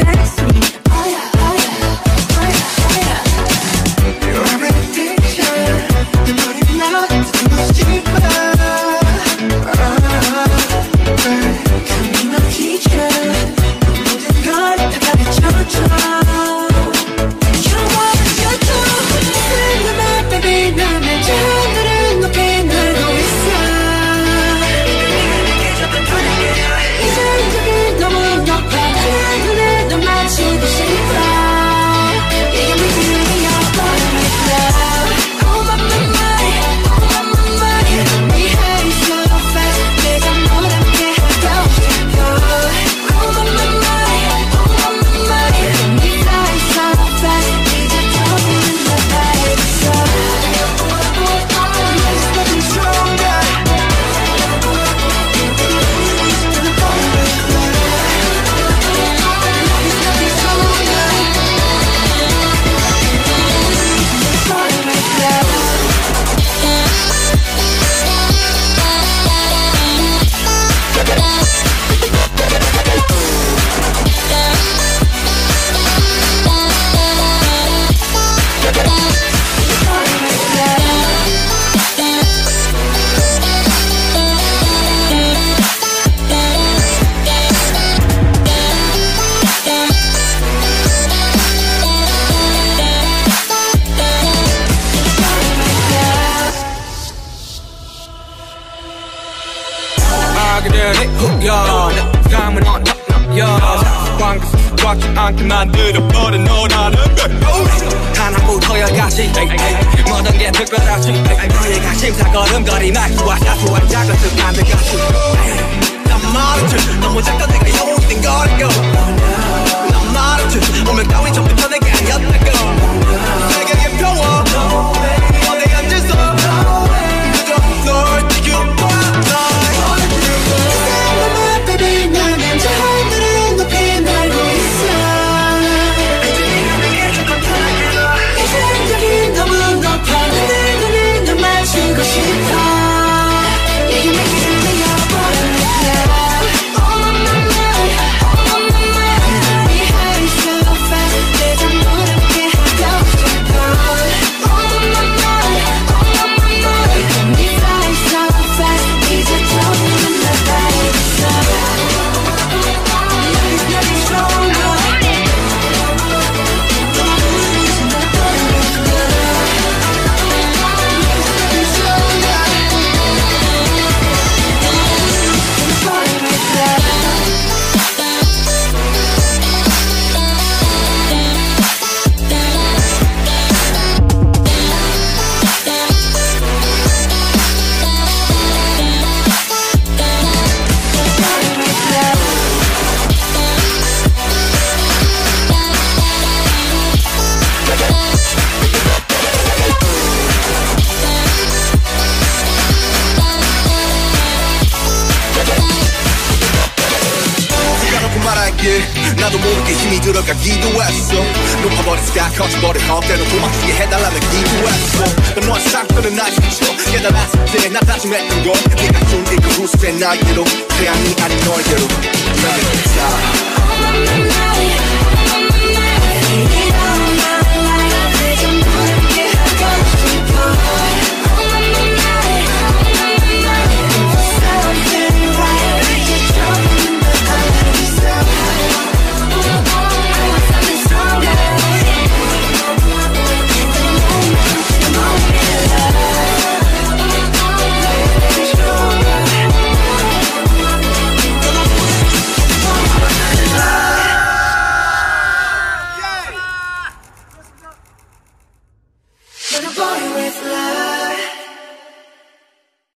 sex 야, 내 감은 on top 야, 광기 꽉지 않게 만들어버린 너라는 걸. 하나부터 열까지. 모든 게 특별하지. 너희가 심사 걸음거리 말투와 사소한 작은 습관들 같이. 난 말했지 너무 작다. 내가 영웅 까놓고 말할게 나도 모르게 힘이 들어가기도 했어. 높아버린 스카 커져버린 헛대로 도망치게 해달라는 기도했어. 넌 너의 상처는 날 스쳐 깨달았을 때나 다짐했던 건 네가 준이 그 후세 나에게로 태양이 아닌 너에게로. my mind